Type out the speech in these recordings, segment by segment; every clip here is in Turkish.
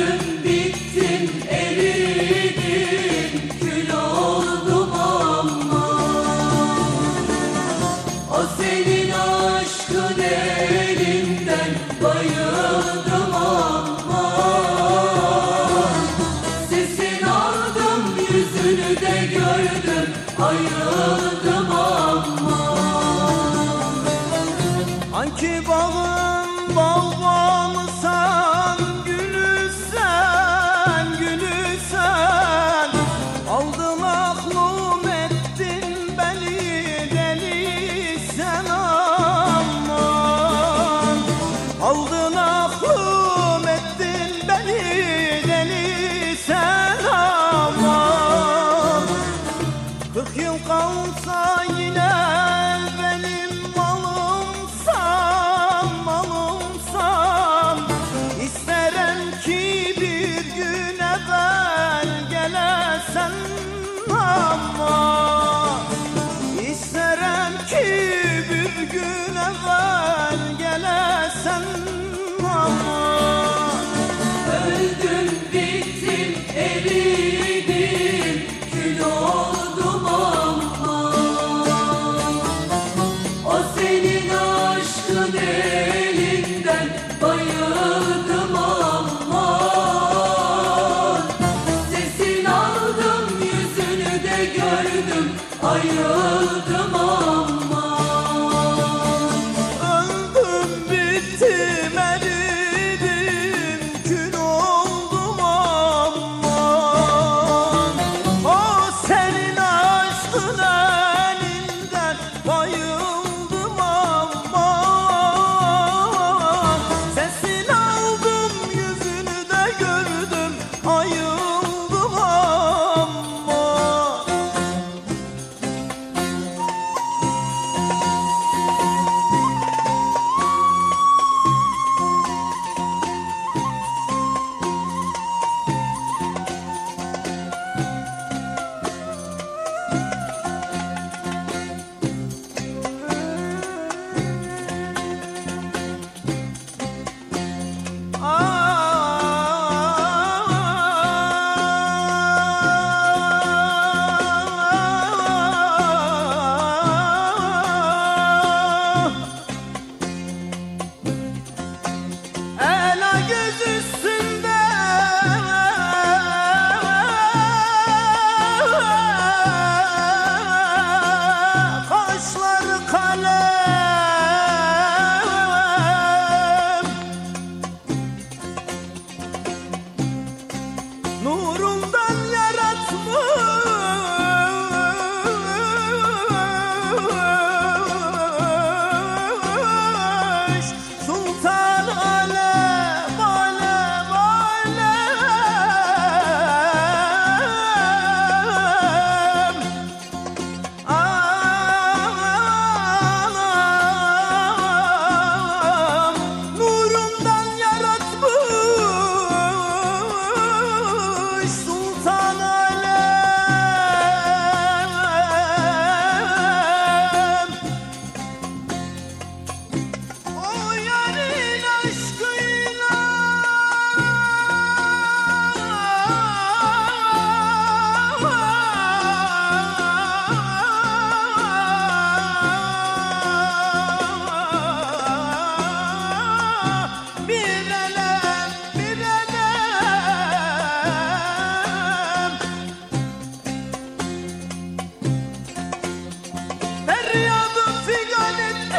Öldün bittin eridin Kül oldum ama. O senin aşkın elinden Bayıldım ama. Sesin aldım yüzünü de gördüm Ayıldım ama. Ay ki bağım bağlamsa yedim kül oldum ama. O senin aşkın elinden bayıldım ama. Sesin aldım yüzünü de gördüm ayıldım ama. Nurundan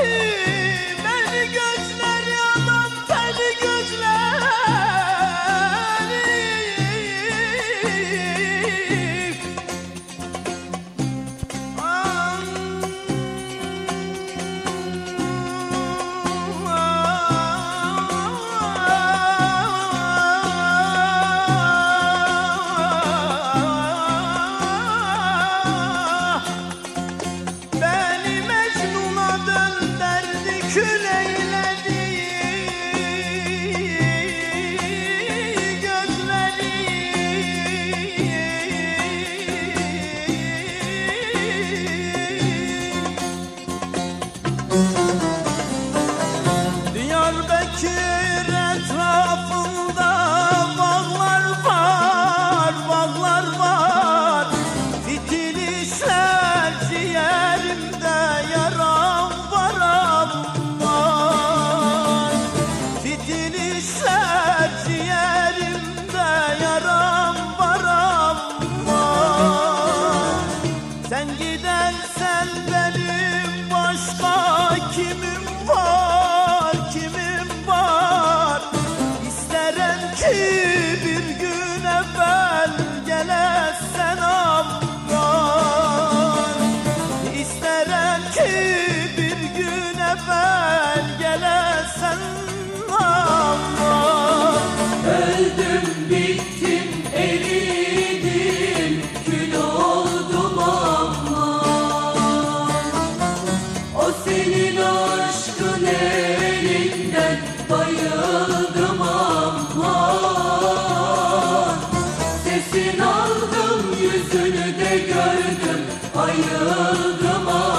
Ai! aldım yüzünü de gördüm. Ayıldım ayıldım